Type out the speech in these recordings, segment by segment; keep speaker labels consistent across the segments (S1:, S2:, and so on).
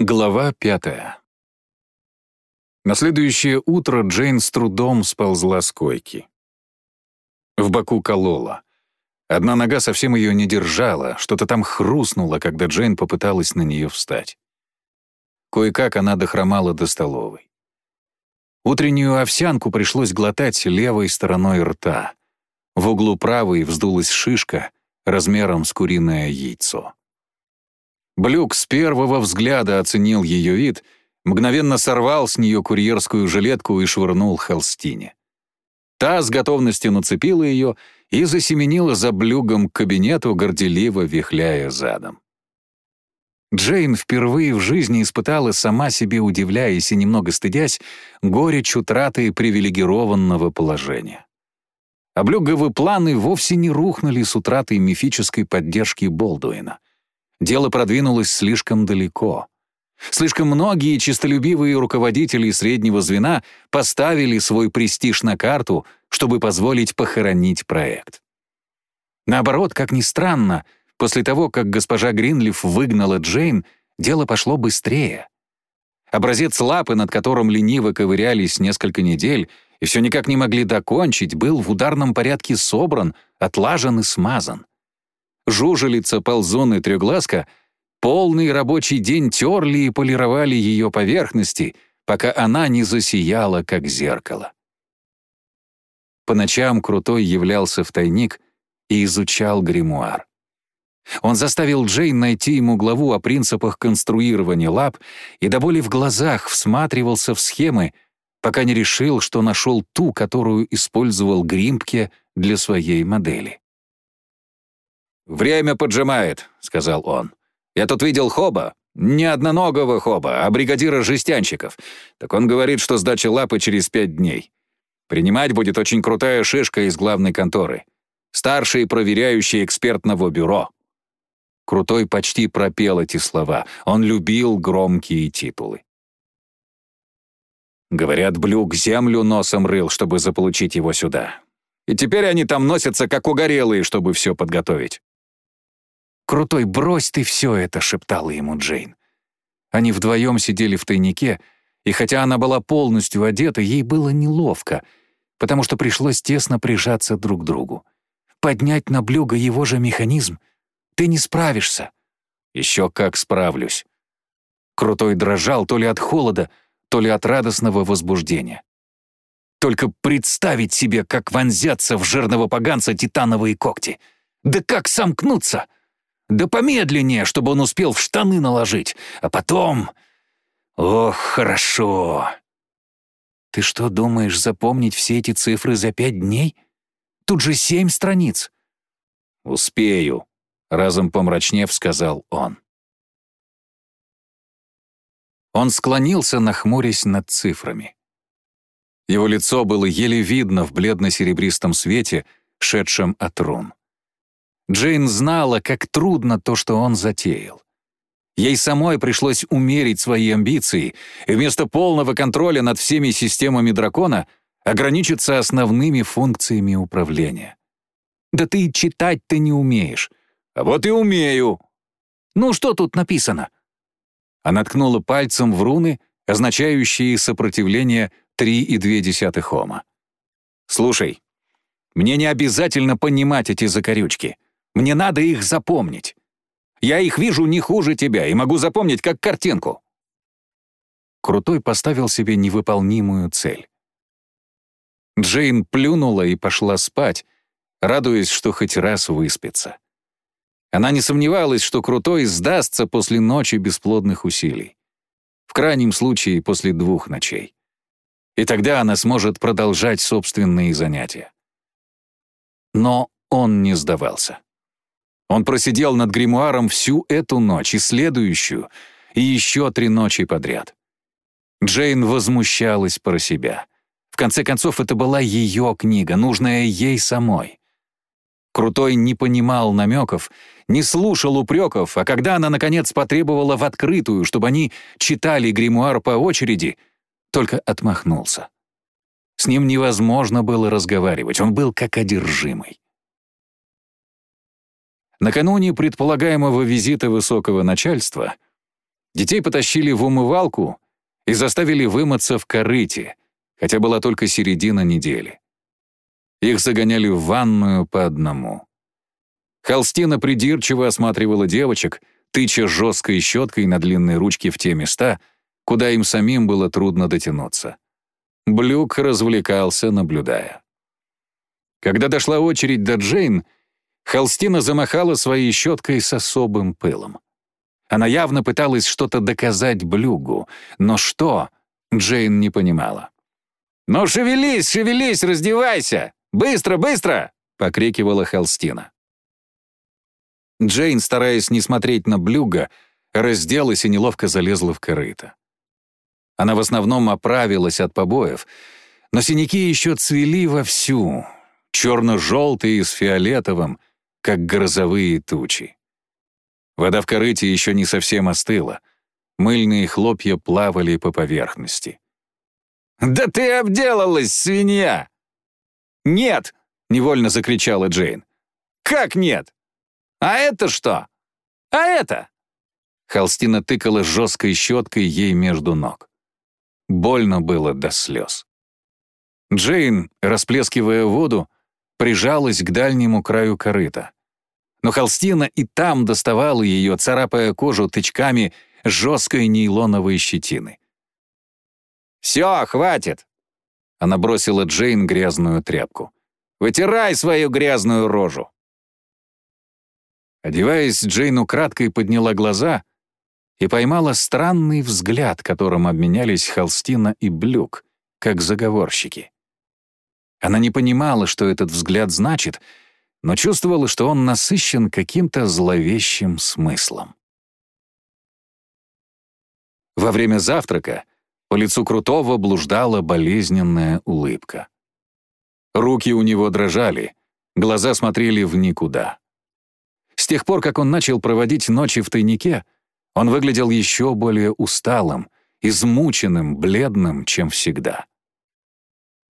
S1: Глава пятая. На следующее утро Джейн с трудом сползла с койки. В боку колола. Одна нога совсем ее не держала, что-то там хрустнуло, когда Джейн попыталась на нее встать. Кое-как она дохромала до столовой. Утреннюю овсянку пришлось глотать левой стороной рта. В углу правой вздулась шишка размером с куриное яйцо. Блюк с первого взгляда оценил ее вид, мгновенно сорвал с нее курьерскую жилетку и швырнул Холстине. Та с готовностью нацепила ее и засеменила за блюгом к кабинету, горделиво вихляя задом. Джейн впервые в жизни испытала, сама себе удивляясь и немного стыдясь, горечь утраты привилегированного положения. Облюговы планы вовсе не рухнули с утратой мифической поддержки Болдуина. Дело продвинулось слишком далеко. Слишком многие честолюбивые руководители среднего звена поставили свой престиж на карту, чтобы позволить похоронить проект. Наоборот, как ни странно, после того, как госпожа Гринлиф выгнала Джейн, дело пошло быстрее. Образец лапы, над которым лениво ковырялись несколько недель и все никак не могли докончить, был в ударном порядке собран, отлажен и смазан жужелица, ползун и трёглазка полный рабочий день терли и полировали ее поверхности, пока она не засияла, как зеркало. По ночам Крутой являлся в тайник и изучал гримуар. Он заставил Джейн найти ему главу о принципах конструирования лап и до боли в глазах всматривался в схемы, пока не решил, что нашел ту, которую использовал Гримпке для своей модели.
S2: «Время поджимает», — сказал он. «Я тут видел Хоба. Не одноногого Хоба, а бригадира жестянщиков. Так он говорит, что сдача лапы через пять дней. Принимать будет очень крутая шишка из главной конторы. Старший проверяющий экспертного бюро».
S1: Крутой почти пропел эти слова. Он любил громкие титулы.
S2: Говорят, Блюк землю носом рыл, чтобы заполучить его сюда. И теперь они там носятся, как угорелые, чтобы все подготовить.
S1: «Крутой, брось ты все это!» — шептала ему Джейн. Они вдвоем сидели в тайнике, и хотя она была полностью одета, ей было неловко, потому что пришлось тесно прижаться друг к другу. Поднять на блюго его же механизм? Ты не справишься.
S2: Еще как справлюсь.
S1: Крутой дрожал то ли от холода, то ли от радостного возбуждения. Только представить себе, как вонзятся в жирного поганца титановые когти. Да как сомкнуться! Да помедленнее, чтобы он успел в штаны наложить. А потом... Ох, хорошо. Ты что, думаешь запомнить все эти цифры за пять дней? Тут же семь страниц.
S2: Успею, разом помрачнев, сказал он.
S1: Он склонился, нахмурясь над цифрами. Его лицо было еле видно в бледно-серебристом свете, шедшем от рун. Джейн знала, как трудно то, что он затеял. Ей самой пришлось умерить свои амбиции и вместо полного контроля над всеми системами дракона ограничиться основными функциями управления. «Да ты читать-то не умеешь».
S2: «А вот и умею».
S1: «Ну что тут написано?» Она ткнула пальцем в руны, означающие сопротивление 3,2 Ома. «Слушай, мне не обязательно понимать эти закорючки. Мне надо их запомнить. Я их вижу не хуже тебя и могу запомнить как картинку». Крутой поставил себе невыполнимую цель. Джейн плюнула и пошла спать, радуясь, что хоть раз выспится. Она не сомневалась, что Крутой сдастся после ночи бесплодных усилий. В крайнем случае, после двух ночей. И тогда она сможет продолжать собственные занятия. Но он не сдавался. Он просидел над гримуаром всю эту ночь и следующую, и еще три ночи подряд. Джейн возмущалась про себя. В конце концов, это была ее книга, нужная ей самой. Крутой не понимал намеков, не слушал упреков, а когда она, наконец, потребовала в открытую, чтобы они читали гримуар по очереди, только отмахнулся. С ним невозможно было разговаривать, он был как одержимый. Накануне предполагаемого визита высокого начальства Детей потащили в умывалку и заставили вымыться в корыте, хотя была только середина недели. Их загоняли в ванную по одному. Холстина придирчиво осматривала девочек, тыча жесткой щеткой на длинной ручке в те места, куда им самим было трудно дотянуться. Блюк развлекался, наблюдая. Когда дошла очередь до Джейн, Холстина замахала своей щеткой с особым пылом. Она явно пыталась что-то доказать Блюгу, но что, Джейн не понимала.
S2: «Ну шевелись, шевелись, раздевайся! Быстро, быстро!» — покрикивала Холстина.
S1: Джейн, стараясь не смотреть на Блюга, разделась и неловко залезла в корыто. Она в основном оправилась от побоев, но синяки еще цвели вовсю, черно-желтые с фиолетовым, как грозовые тучи. Вода в корыте еще не совсем остыла. Мыльные хлопья плавали по поверхности.
S2: «Да ты обделалась, свинья!» «Нет!» — невольно закричала Джейн. «Как нет? А это что? А это?»
S1: Холстина тыкала жесткой щеткой ей между ног. Больно было до слез. Джейн, расплескивая воду, прижалась к дальнему краю корыта. Но холстина и там доставала ее, царапая кожу тычками жесткой нейлоновой щетины.
S2: «Все, хватит!» Она бросила Джейн грязную тряпку. «Вытирай свою грязную рожу!»
S1: Одеваясь, Джейн украдкой подняла глаза и поймала странный взгляд, которым обменялись Холстина и Блюк, как заговорщики. Она не понимала, что этот взгляд значит, но чувствовала, что он насыщен каким-то зловещим смыслом. Во время завтрака по лицу Крутого блуждала болезненная улыбка. Руки у него дрожали, глаза смотрели в никуда. С тех пор, как он начал проводить ночи в тайнике, он выглядел еще более усталым, измученным, бледным, чем всегда.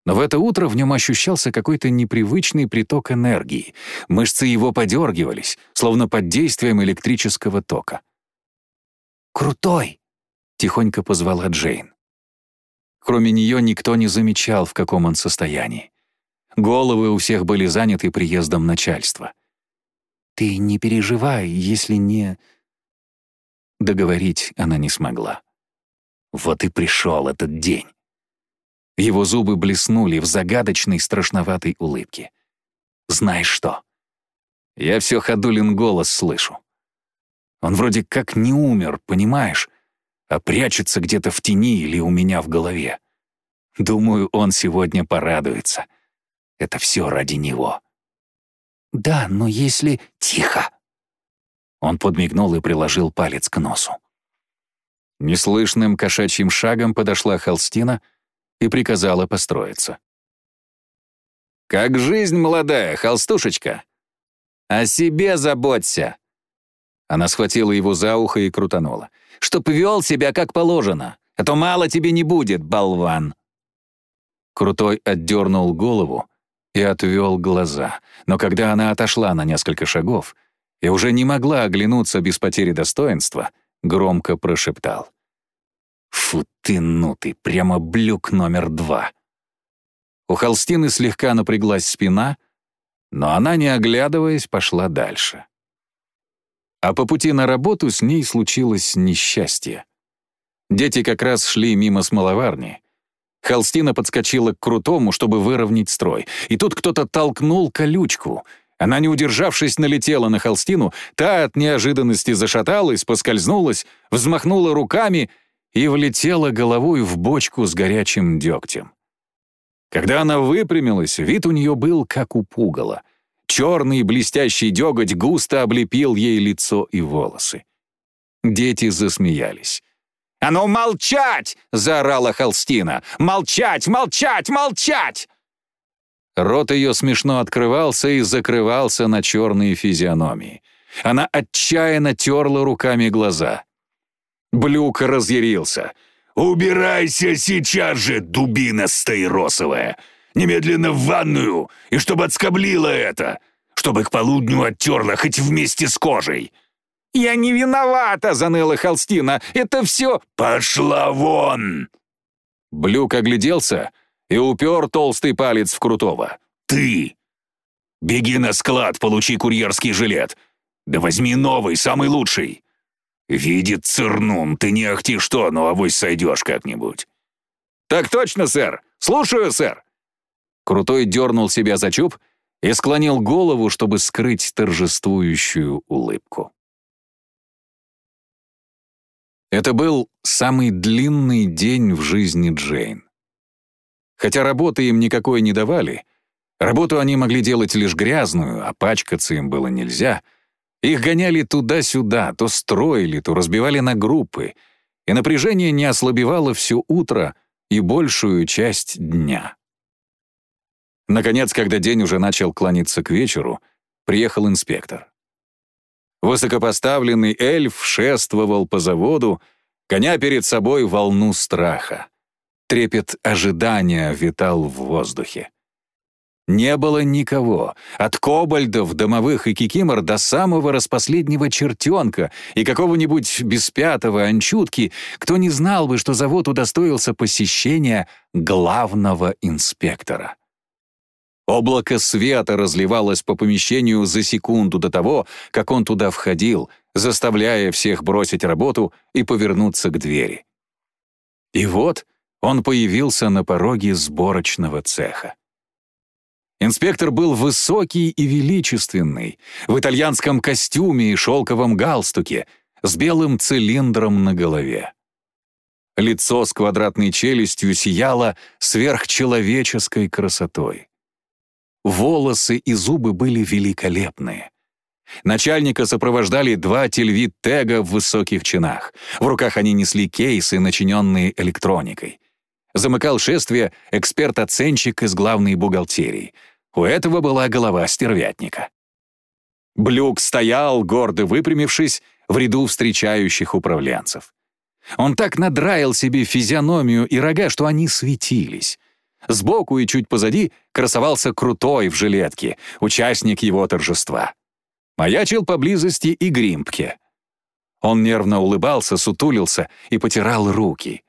S1: Но в это утро в нем ощущался какой-то непривычный приток энергии. Мышцы его подергивались, словно под действием электрического тока. «Крутой!» — тихонько позвала Джейн. Кроме нее никто не замечал, в каком он состоянии. Головы у всех были заняты приездом начальства. «Ты не переживай, если не...» Договорить она не смогла. Вот и пришел этот день. Его зубы блеснули в загадочной страшноватой улыбке. «Знаешь что? Я все Ходулин голос слышу. Он вроде как не умер, понимаешь, а прячется где-то в тени или у меня в голове. Думаю, он сегодня порадуется. Это все ради него». «Да, но если...» «Тихо!» Он подмигнул и приложил палец к носу. Неслышным кошачьим шагом подошла Холстина — и приказала построиться.
S2: «Как жизнь молодая, холстушечка! О себе заботься!»
S1: Она схватила его за ухо и крутанула.
S2: «Чтоб вел себя как положено, а то мало тебе не будет, болван!»
S1: Крутой отдернул голову и отвел глаза, но когда она отошла на несколько шагов и уже не могла оглянуться без потери достоинства, громко прошептал. Фу ты, ну ты, прямо блюк номер два. У Холстины слегка напряглась спина, но она, не оглядываясь, пошла дальше. А по пути на работу с ней случилось несчастье. Дети как раз шли мимо смоловарни. Холстина подскочила к Крутому, чтобы выровнять строй, и тут кто-то толкнул колючку. Она, не удержавшись, налетела на Холстину, та от неожиданности зашаталась, поскользнулась, взмахнула руками — и влетела головой в бочку с горячим дегтем. Когда она выпрямилась, вид у нее был как у пугала. Черный блестящий деготь густо облепил ей лицо и волосы. Дети засмеялись.
S2: «А ну молчать!» — заорала Холстина. «Молчать, молчать, молчать!»
S1: Рот ее смешно открывался и закрывался на черные физиономии. Она отчаянно терла руками глаза. Блюк разъярился.
S3: «Убирайся сейчас же, дубина стаиросовая! Немедленно в ванную, и чтобы отскоблила это! Чтобы к полудню оттерла хоть вместе с кожей!»
S2: «Я не виновата!» — заныла Холстина. «Это все...»
S3: «Пошла вон!»
S2: Блюк огляделся и упер толстый палец в Крутого.
S3: «Ты! Беги на склад, получи курьерский жилет. Да возьми новый, самый лучший. Видит Цернун, ты не ахти что, но авось сойдешь как-нибудь».
S2: «Так точно, сэр! Слушаю, сэр!» Крутой дернул себя за чуб и склонил голову, чтобы скрыть торжествующую улыбку. Это был самый длинный день в жизни Джейн. Хотя работы им никакой не давали, работу они могли делать лишь грязную, а пачкаться им было нельзя, их гоняли туда-сюда, то строили, то разбивали на группы, и напряжение не ослабевало все утро и большую часть дня. Наконец, когда день уже начал клониться к вечеру, приехал инспектор. Высокопоставленный эльф шествовал по заводу, гоня перед собой волну страха. Трепет ожидания витал в воздухе. Не было никого, от кобальдов, домовых и кикимор до самого распоследнего чертенка и какого-нибудь беспятого анчутки, кто не знал бы, что завод удостоился посещения главного инспектора. Облако света разливалось по помещению за секунду до того, как он туда входил, заставляя всех бросить работу и повернуться к двери. И вот он появился на пороге сборочного цеха. Инспектор был высокий и величественный, в итальянском костюме и шелковом галстуке, с белым цилиндром на голове. Лицо с квадратной челюстью сияло сверхчеловеческой красотой. Волосы и зубы были великолепные. Начальника сопровождали два тельвит-тега в высоких чинах. В руках они несли кейсы, начиненные электроникой. Замыкал шествие эксперт-оценщик из главной бухгалтерии. У этого была голова стервятника. Блюк стоял, гордо выпрямившись, в ряду встречающих управленцев. Он так надраил себе физиономию и рога, что они светились. Сбоку и чуть позади красовался крутой в жилетке, участник его торжества. Маячил поблизости и Гримпке. Он нервно улыбался, сутулился и потирал руки.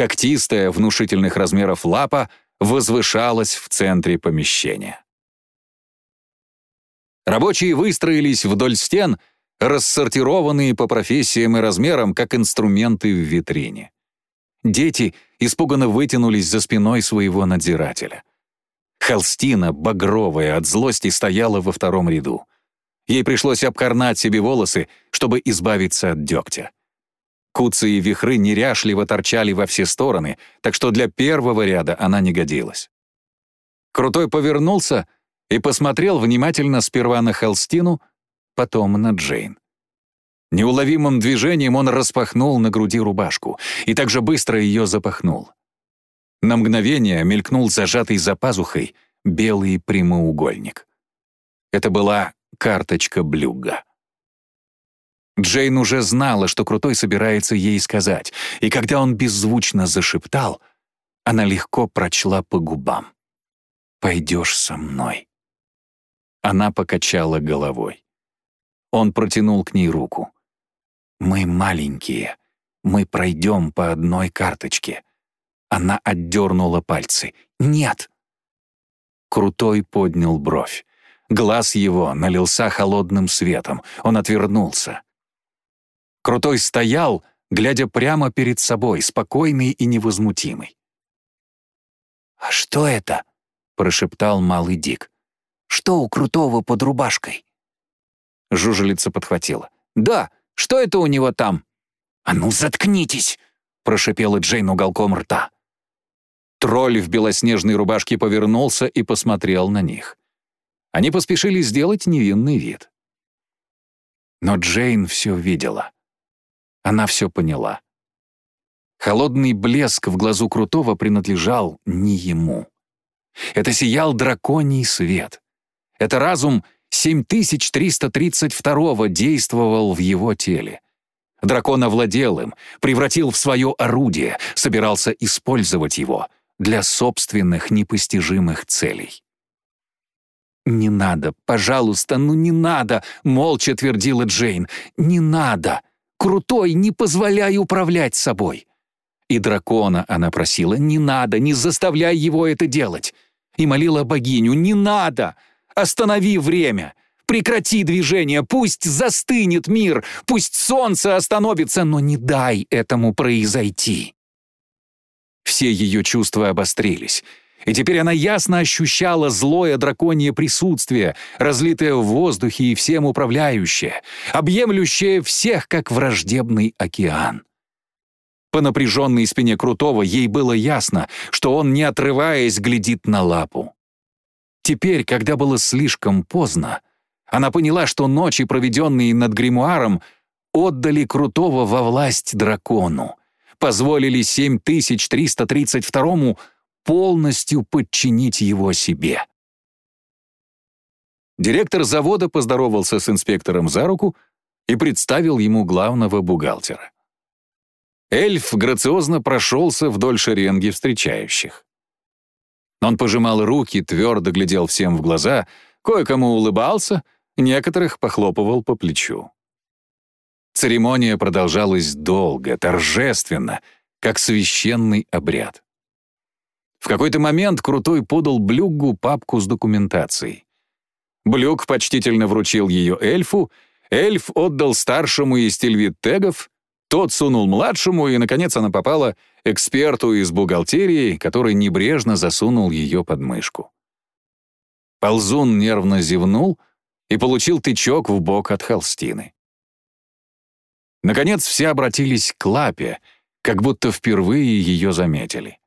S2: Когтистая, внушительных размеров лапа возвышалась в центре помещения. Рабочие выстроились вдоль стен, рассортированные по профессиям и размерам, как инструменты в витрине. Дети испуганно вытянулись за спиной своего надзирателя. Холстина, багровая от злости, стояла во втором ряду. Ей пришлось обкорнать себе волосы, чтобы избавиться от дегтя. Куцы и вихры неряшливо торчали во все стороны, так что для первого ряда она не годилась. Крутой повернулся и посмотрел внимательно сперва на Холстину, потом на Джейн. Неуловимым движением он распахнул на груди рубашку и также быстро ее запахнул. На мгновение мелькнул зажатый за пазухой белый прямоугольник. Это была карточка Блюга. Джейн уже знала, что Крутой собирается ей сказать, и когда он беззвучно зашептал, она легко прочла по губам. «Пойдешь со мной». Она покачала головой. Он протянул к ней руку. «Мы маленькие. Мы пройдем по одной карточке». Она отдернула пальцы. «Нет!» Крутой поднял бровь. Глаз его налился холодным светом. Он отвернулся. Крутой стоял, глядя прямо перед собой, спокойный и невозмутимый. «А что это?» — прошептал малый Дик. «Что у Крутого под рубашкой?» Жужелица подхватила. «Да, что это у него там?» «А ну, заткнитесь!» — прошипела Джейн уголком рта. Тролль в белоснежной рубашке повернулся и посмотрел на них. Они поспешили сделать невинный вид. Но Джейн все видела. Она все поняла. Холодный блеск в глазу Крутого принадлежал не ему. Это сиял драконий свет. Это разум 7332 действовал в его теле. Дракон овладел им, превратил в свое орудие, собирался использовать его для собственных непостижимых целей.
S1: «Не надо, пожалуйста, ну не надо!» — молча твердила Джейн. «Не надо! Крутой, не позволяй управлять собой!» И дракона она просила «Не надо, не заставляй его это делать!» И молила богиню «Не надо! Останови время! Прекрати движение, пусть застынет мир, пусть солнце остановится, но не дай этому произойти!» Все ее чувства обострились — и теперь она ясно ощущала злое драконье присутствие, разлитое в воздухе и всем управляющее, объемлющее всех, как враждебный океан. По напряженной спине Крутого ей было ясно, что он, не отрываясь, глядит на лапу. Теперь, когда было слишком поздно, она поняла, что ночи, проведенные над гримуаром, отдали Крутого во власть дракону, позволили 7332-му полностью подчинить его себе. Директор завода поздоровался с инспектором за руку и представил ему главного бухгалтера. Эльф грациозно прошелся вдоль шеренги встречающих. Он пожимал руки, твердо глядел всем в глаза, кое-кому улыбался, некоторых похлопывал по плечу. Церемония продолжалась долго, торжественно, как священный обряд. В какой-то момент Крутой подал Блюгу папку с документацией. Блюг почтительно вручил ее эльфу, эльф отдал старшему из тельвиттегов, тот сунул младшему, и, наконец, она попала эксперту из бухгалтерии, который небрежно засунул ее под мышку. Ползун нервно зевнул и получил тычок в бок от холстины. Наконец, все обратились к лапе, как будто впервые ее заметили.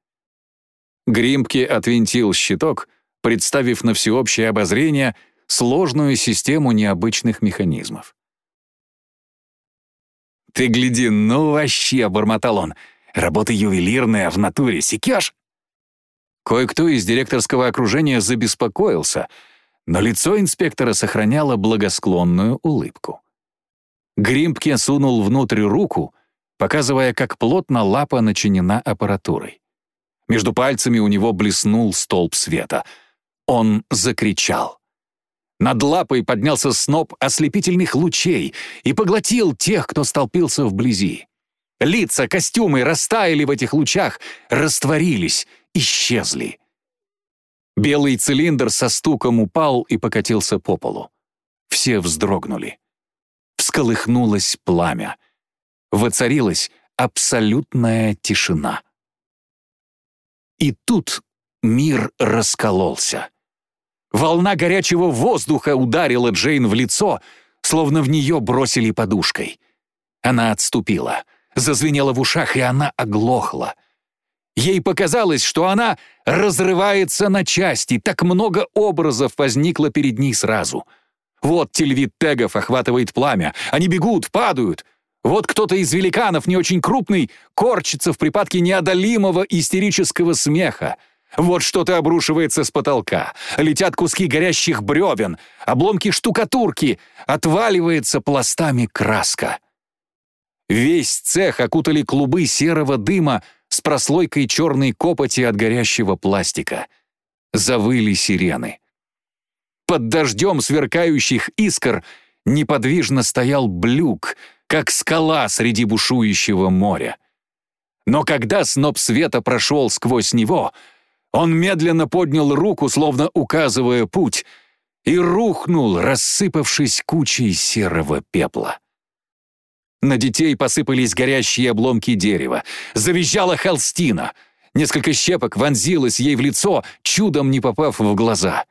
S1: Гримпке отвинтил щиток, представив на всеобщее обозрение сложную систему необычных механизмов. «Ты гляди, ну вообще!» — бормотал он. «Работа ювелирная, в натуре, секешь?» Кое-кто из директорского окружения забеспокоился, но лицо инспектора сохраняло благосклонную улыбку. Гримпке сунул внутрь руку, показывая, как плотно лапа начинена аппаратурой. Между пальцами у него блеснул столб света. Он закричал. Над лапой поднялся сноп ослепительных лучей и поглотил тех, кто столпился вблизи. Лица, костюмы растаяли в этих лучах, растворились, исчезли. Белый цилиндр со стуком упал и покатился по полу. Все вздрогнули. Всколыхнулось пламя. Воцарилась абсолютная тишина. И тут мир раскололся. Волна горячего воздуха ударила Джейн в лицо, словно в нее бросили подушкой. Она отступила, зазвенела в ушах, и она оглохла. Ей показалось, что она разрывается на части, так много образов возникло перед ней сразу. Вот телевид тегов охватывает пламя, они бегут, падают. Вот кто-то из великанов, не очень крупный, корчится в припадке неодолимого истерического смеха. Вот что-то обрушивается с потолка. Летят куски горящих бревен, обломки штукатурки, отваливается пластами краска. Весь цех окутали клубы серого дыма с прослойкой черной копоти от горящего пластика. Завыли сирены. Под дождем сверкающих искр неподвижно стоял блюк — как скала среди бушующего моря. Но когда сноп света прошел сквозь него, он медленно поднял руку, словно указывая путь, и рухнул, рассыпавшись кучей серого пепла. На детей посыпались горящие обломки дерева. Завизжала холстина. Несколько щепок вонзилось ей в лицо, чудом не попав в глаза.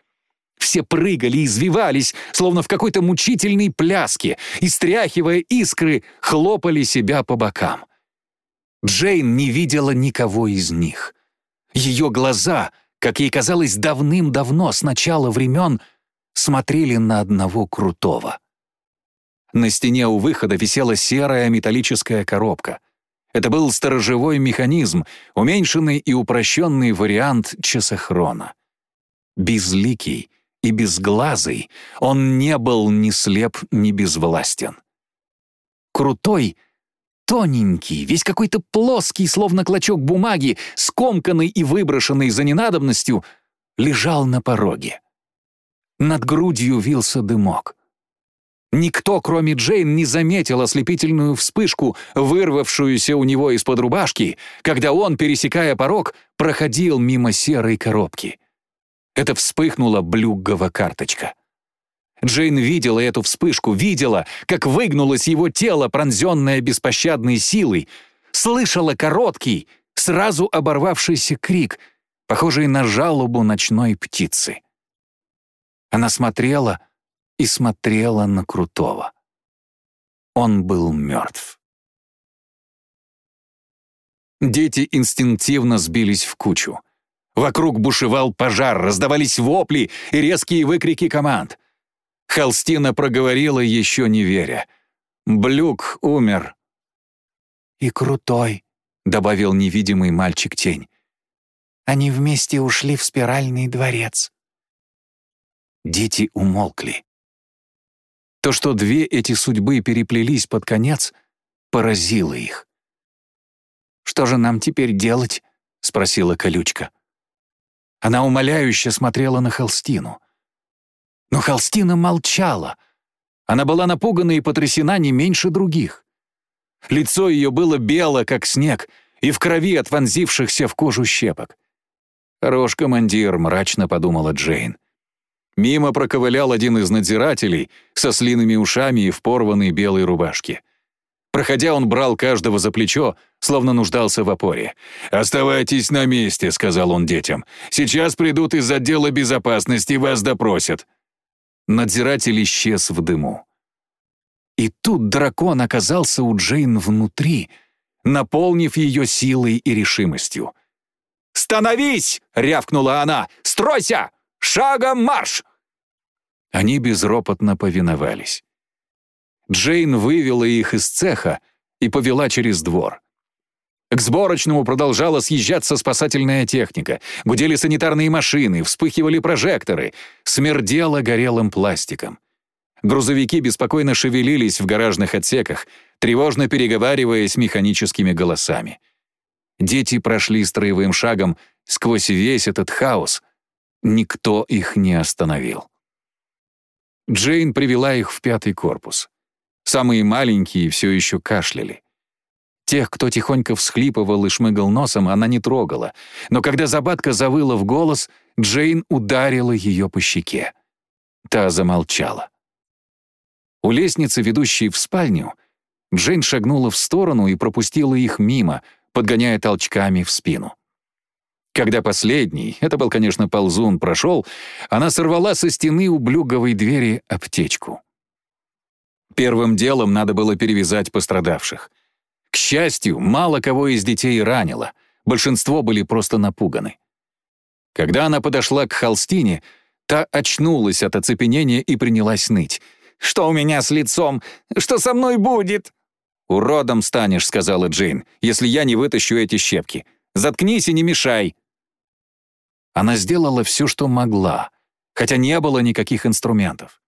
S1: Все прыгали, извивались, словно в какой-то мучительной пляске, и, стряхивая искры, хлопали себя по бокам. Джейн не видела никого из них. Ее глаза, как ей казалось давным-давно, с начала времен, смотрели на одного крутого. На стене у выхода висела серая металлическая коробка. Это был сторожевой механизм, уменьшенный и упрощенный вариант часохрона. Безликий, и безглазый, он не был ни слеп, ни безвластен. Крутой, тоненький, весь какой-то плоский, словно клочок бумаги, скомканный и выброшенный за ненадобностью, лежал на пороге. Над грудью вился дымок. Никто, кроме Джейн, не заметил ослепительную вспышку, вырвавшуюся у него из-под рубашки, когда он, пересекая порог, проходил мимо серой коробки. Это вспыхнула блюггова карточка. Джейн видела эту вспышку, видела, как выгнулось его тело, пронзенное беспощадной силой, слышала короткий, сразу оборвавшийся крик, похожий на жалобу ночной птицы. Она смотрела — и смотрела на Крутого. Он был мертв. Дети инстинктивно сбились в кучу. Вокруг бушевал пожар, раздавались вопли и резкие выкрики команд. Холстина проговорила, еще не веря. «Блюк умер». «И крутой», — добавил невидимый мальчик-тень. «Они вместе ушли в спиральный дворец». Дети умолкли. То, что две эти судьбы переплелись под конец, поразило их. «Что же нам теперь делать?» — спросила колючка. Она умоляюще смотрела на Холстину. Но Холстина молчала. Она была напугана и потрясена не меньше других. Лицо ее было бело, как снег, и в крови от вонзившихся в кожу щепок. «Хорош командир», — мрачно подумала Джейн. Мимо проковылял один из надзирателей со слиными ушами и в порванной белой рубашке. Проходя, он брал каждого за плечо, словно нуждался в опоре. «Оставайтесь на месте», — сказал он детям. «Сейчас придут из отдела безопасности, вас допросят». Надзиратель исчез в дыму. И тут дракон оказался у Джейн внутри, наполнив ее силой и решимостью. «Становись!» — рявкнула она. «Стройся!» Шагом марш!» Они безропотно повиновались. Джейн вывела их из цеха и повела через двор. К сборочному продолжала съезжаться спасательная техника. Гудели санитарные машины, вспыхивали прожекторы, смердело горелым пластиком. Грузовики беспокойно шевелились в гаражных отсеках, тревожно переговариваясь механическими голосами. Дети прошли строевым шагом сквозь весь этот хаос — Никто их не остановил. Джейн привела их в пятый корпус. Самые маленькие все еще кашляли. Тех, кто тихонько всхлипывал и шмыгал носом, она не трогала, но когда Забатка завыла в голос, Джейн ударила ее по щеке. Та замолчала. У лестницы, ведущей в спальню, Джейн шагнула в сторону и пропустила их мимо, подгоняя толчками в спину. Когда последний, это был, конечно, ползун, прошел, она сорвала со стены у блюговой двери аптечку. Первым делом надо было перевязать пострадавших. К счастью, мало кого из детей ранило, большинство были просто напуганы. Когда она подошла к холстине, та очнулась от оцепенения и принялась ныть. «Что у меня с лицом? Что со мной будет?» «Уродом станешь», — сказала Джейн, «если я не вытащу эти щепки. Заткнись и не мешай». Она сделала все, что могла, хотя не было никаких инструментов.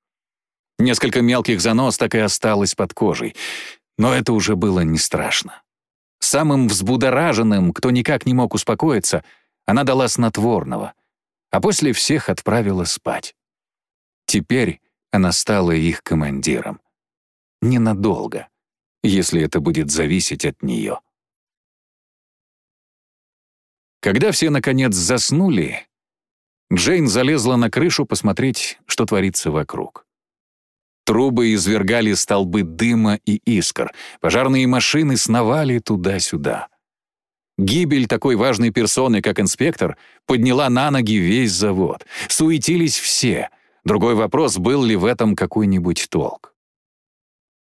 S1: Несколько мелких занос так и осталось под кожей, но это уже было не страшно. Самым взбудораженным, кто никак не мог успокоиться, она дала снотворного, а после всех отправила спать. Теперь она стала их командиром. Ненадолго, если это будет зависеть от нее. Когда все, наконец, заснули, Джейн залезла на крышу посмотреть, что творится вокруг. Трубы извергали столбы дыма и искр, пожарные машины сновали туда-сюда. Гибель такой важной персоны, как инспектор, подняла на ноги весь завод. Суетились все. Другой вопрос, был ли в этом какой-нибудь толк.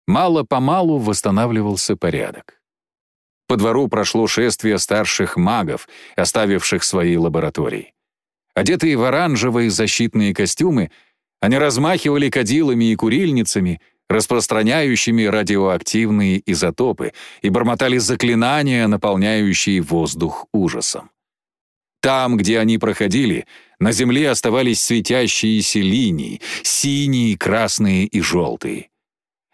S1: Мало-помалу восстанавливался порядок. По двору прошло шествие старших магов, оставивших свои лаборатории. Одетые в оранжевые защитные костюмы, они размахивали кадилами и курильницами, распространяющими радиоактивные изотопы, и бормотали заклинания, наполняющие воздух ужасом. Там, где они проходили, на земле оставались светящиеся линии, синие, красные и желтые.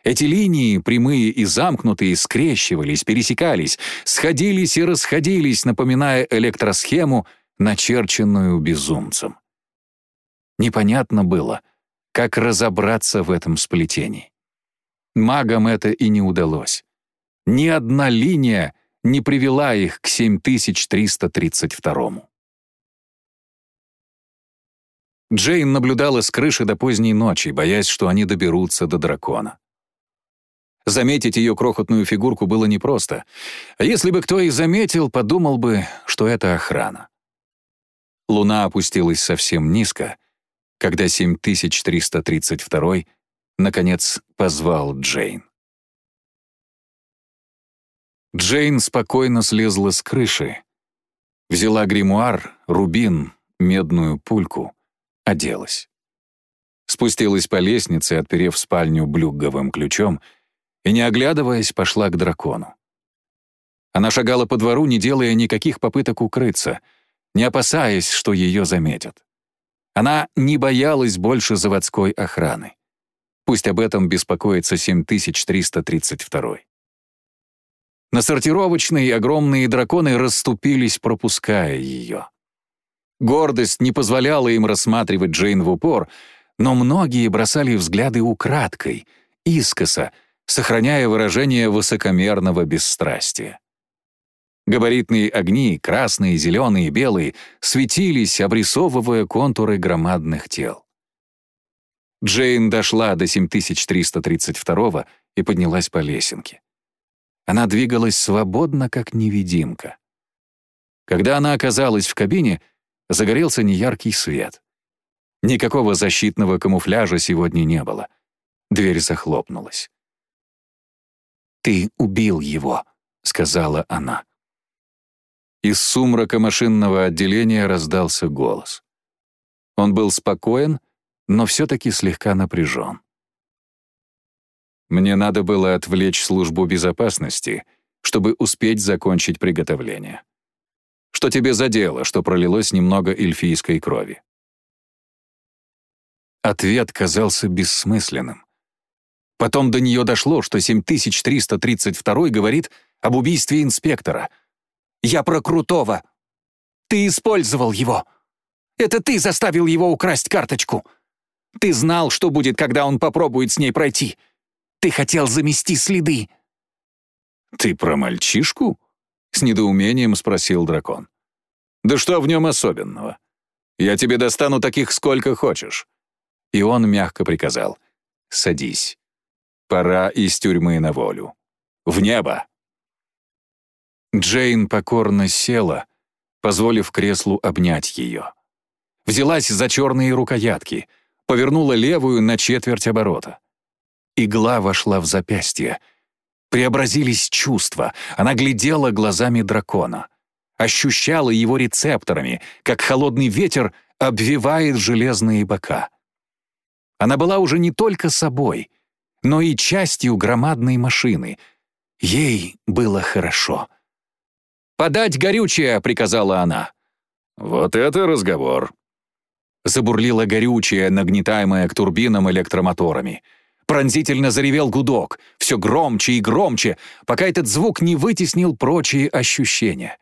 S1: Эти линии, прямые и замкнутые, скрещивались, пересекались, сходились и расходились, напоминая электросхему, начерченную безумцем. Непонятно было, как разобраться в этом сплетении. Магам это и не удалось. Ни одна линия не привела их к 7332. Джейн наблюдала с крыши до поздней ночи, боясь, что они доберутся до дракона. Заметить ее крохотную фигурку было непросто. А если бы кто и заметил, подумал бы, что это охрана. Луна опустилась совсем низко, когда 7332 наконец позвал Джейн. Джейн спокойно слезла с крыши, взяла гримуар, рубин, медную пульку, оделась. Спустилась по лестнице, отперев спальню блюгговым ключом, и, не оглядываясь, пошла к дракону. Она шагала по двору, не делая никаких попыток укрыться, не опасаясь, что ее заметят. Она не боялась больше заводской охраны. Пусть об этом беспокоится 7332. На сортировочной огромные драконы расступились, пропуская ее. Гордость не позволяла им рассматривать Джейн в упор, но многие бросали взгляды украдкой, искоса, сохраняя выражение высокомерного бесстрастия. Габаритные огни, красные, зеленые, белые, светились, обрисовывая контуры громадных тел. Джейн дошла до 7332 и поднялась по лесенке. Она двигалась свободно, как невидимка. Когда она оказалась в кабине, загорелся неяркий свет. Никакого защитного камуфляжа сегодня не было. Дверь захлопнулась. «Ты убил его», — сказала она. Из сумрака машинного отделения раздался голос. Он был спокоен, но все-таки слегка напряжен. Мне надо было отвлечь службу безопасности, чтобы успеть закончить приготовление. Что тебе за дело, что пролилось немного эльфийской крови?» Ответ казался бессмысленным. Потом до нее дошло, что 7332 говорит об убийстве инспектора. «Я про Крутого. Ты использовал его. Это ты заставил его украсть карточку. Ты знал, что будет, когда он попробует с ней пройти. Ты хотел замести следы!» «Ты про мальчишку?» — с недоумением спросил дракон. «Да что в нем особенного? Я тебе достану таких сколько хочешь». И он мягко приказал. «Садись. Пора из тюрьмы на волю. В небо!» Джейн покорно села, позволив креслу обнять ее. Взялась за черные рукоятки, повернула левую на четверть оборота. Игла вошла в запястье. Преобразились чувства. Она глядела глазами дракона. Ощущала его рецепторами, как холодный ветер обвивает железные бока. Она была уже не только собой, но и частью громадной машины. Ей было хорошо. «Подать горючее!» — приказала она.
S2: «Вот это разговор!»
S1: Забурлила горючее, нагнетаемое к турбинам электромоторами — Пронзительно заревел гудок, все громче и громче, пока этот звук не вытеснил прочие ощущения.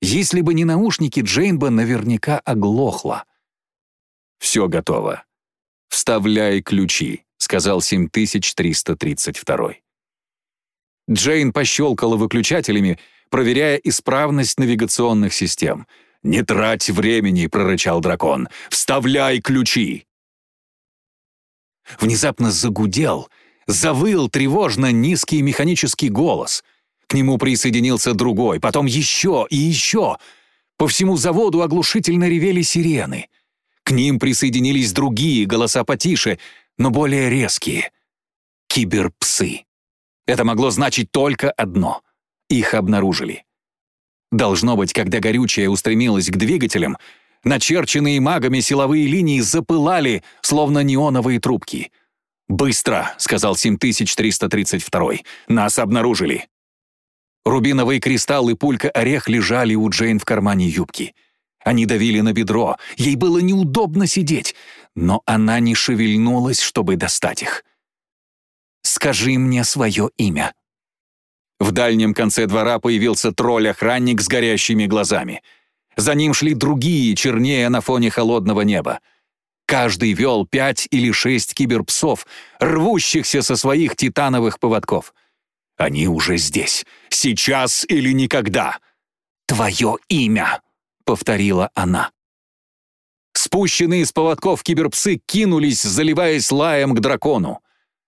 S1: Если бы не наушники, Джейн бы наверняка оглохла. «Все готово. Вставляй ключи», — сказал 7332. Джейн пощелкала выключателями, проверяя исправность навигационных систем. «Не трать времени», — прорычал дракон. «Вставляй ключи!» Внезапно загудел, завыл тревожно низкий механический голос. К нему присоединился другой, потом еще и еще. По всему заводу оглушительно ревели сирены. К ним присоединились другие голоса потише, но более резкие. Киберпсы. Это могло значить только одно. Их обнаружили. Должно быть, когда горючее устремилось к двигателям, Начерченные магами силовые линии запылали, словно неоновые трубки. «Быстро!» — сказал 7332. «Нас обнаружили!» Рубиновый кристалл и пулька-орех лежали у Джейн в кармане юбки. Они давили на бедро, ей было неудобно сидеть, но она не шевельнулась, чтобы достать их. «Скажи мне свое имя». В дальнем конце двора появился тролль-охранник с горящими глазами — за ним шли другие, чернее на фоне холодного неба. Каждый вел пять или шесть киберпсов, рвущихся со своих титановых поводков. Они уже здесь, сейчас или никогда. «Твое имя!» — повторила она. Спущенные с поводков киберпсы кинулись, заливаясь лаем к дракону.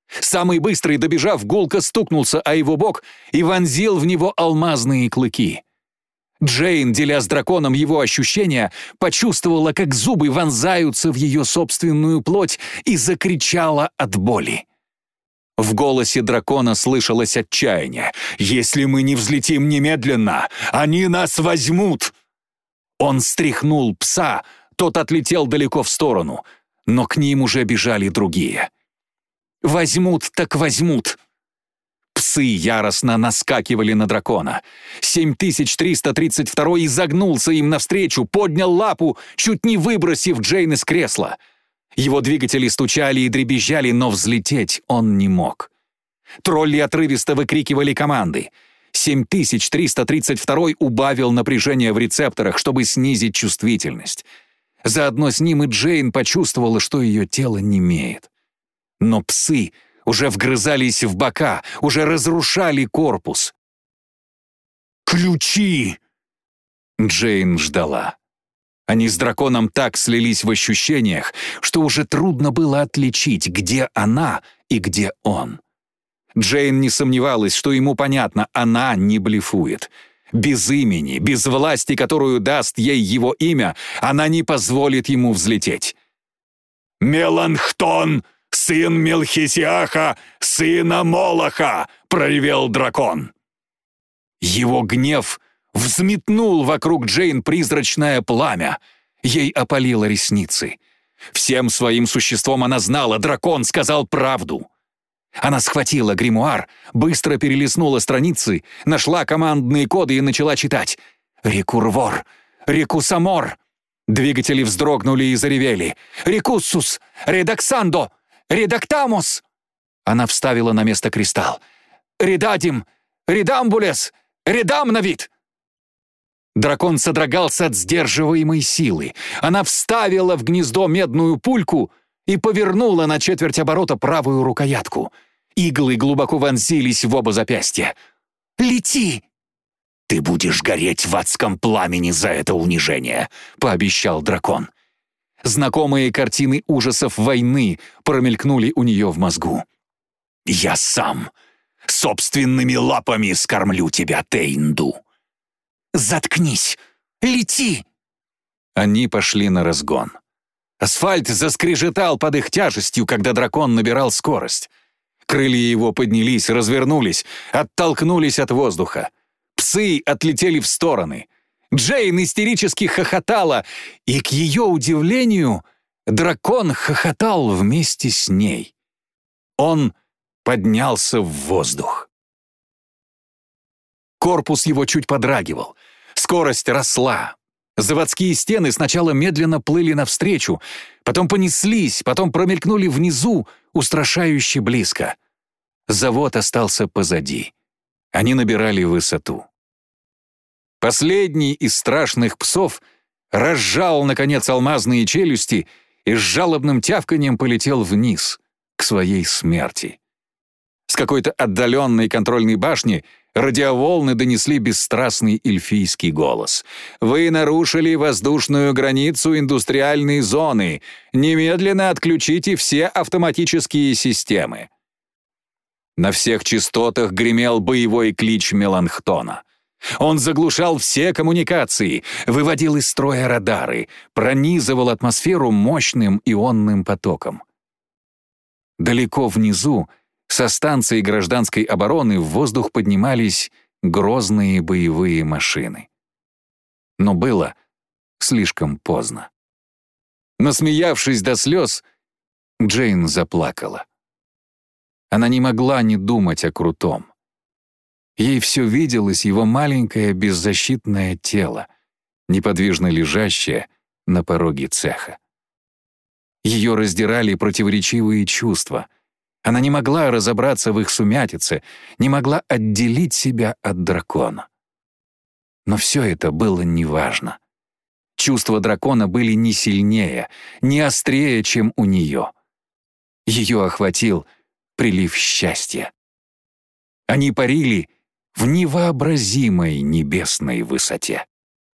S1: Самый быстрый, добежав, гулко стукнулся о его бок и вонзил в него алмазные клыки. Джейн, деля с драконом его ощущения, почувствовала, как зубы вонзаются в ее собственную плоть и закричала от боли. В голосе дракона слышалось отчаяние. «Если мы не взлетим немедленно, они нас возьмут!» Он стряхнул пса, тот отлетел далеко в сторону, но к ним уже бежали другие. «Возьмут так возьмут!» Псы яростно наскакивали на дракона. 7332 изогнулся им навстречу, поднял лапу, чуть не выбросив Джейн из кресла. Его двигатели стучали и дребезжали, но взлететь он не мог. Тролли отрывисто выкрикивали команды. 7332 убавил напряжение в рецепторах, чтобы снизить чувствительность. Заодно с ним и Джейн почувствовала, что ее тело немеет. Но псы уже вгрызались в бока, уже разрушали корпус. «Ключи!» Джейн ждала. Они с драконом так слились в ощущениях, что уже трудно было отличить, где она и где он. Джейн не сомневалась, что ему понятно, она не блефует. Без имени, без власти, которую даст ей его имя, она не позволит ему взлететь. «Меланхтон, сын Мелхисиаха, сына Молоха!» — проявил дракон. Его гнев взметнул вокруг Джейн призрачное пламя. Ей опалило ресницы. Всем своим существом она знала, дракон сказал правду. Она схватила гримуар, быстро перелистнула страницы, нашла командные коды и начала читать. «Рекурвор! Рекусамор!» Двигатели вздрогнули и заревели. «Рекуссус! Редаксандо! Редактамус!» Она вставила на место кристалл. «Редадим! Редамбулес! Редамновит!» Дракон содрогался от сдерживаемой силы. Она вставила в гнездо медную пульку и повернула на четверть оборота правую рукоятку. Иглы глубоко вонзились в оба запястья. «Лети!» «Ты будешь гореть в адском пламени за это унижение», — пообещал дракон. Знакомые картины ужасов войны промелькнули у нее в мозгу. «Я сам собственными лапами скормлю тебя, Тейнду!» «Заткнись! Лети!» Они пошли на разгон. Асфальт заскрежетал под их тяжестью, когда дракон набирал скорость. Крылья его поднялись, развернулись, оттолкнулись от воздуха. Псы отлетели в стороны. Джейн истерически хохотала, и, к ее удивлению, дракон хохотал вместе с ней. Он поднялся в воздух. Корпус его чуть подрагивал. Скорость росла. Заводские стены сначала медленно плыли навстречу, потом понеслись, потом промелькнули внизу, устрашающе близко. Завод остался позади. Они набирали высоту. Последний из страшных псов разжал, наконец, алмазные челюсти и с жалобным тявканием полетел вниз, к своей смерти. С какой-то отдаленной контрольной башни радиоволны донесли бесстрастный эльфийский голос. «Вы нарушили воздушную границу индустриальной зоны. Немедленно отключите все автоматические системы». На всех частотах гремел боевой клич Меланхтона. Он заглушал все коммуникации, выводил из строя радары, пронизывал атмосферу мощным ионным потоком. Далеко внизу со станции гражданской обороны в воздух поднимались грозные боевые машины. Но было слишком поздно. Насмеявшись до слез, Джейн заплакала. Она не могла не думать о Крутом. Ей все виделось его маленькое беззащитное тело, неподвижно лежащее на пороге цеха. Ее раздирали противоречивые чувства — она не могла разобраться в их сумятице, не могла отделить себя от дракона. Но все это было неважно. Чувства дракона были не сильнее, не острее, чем у нее. Ее охватил прилив счастья. Они парили в невообразимой небесной высоте.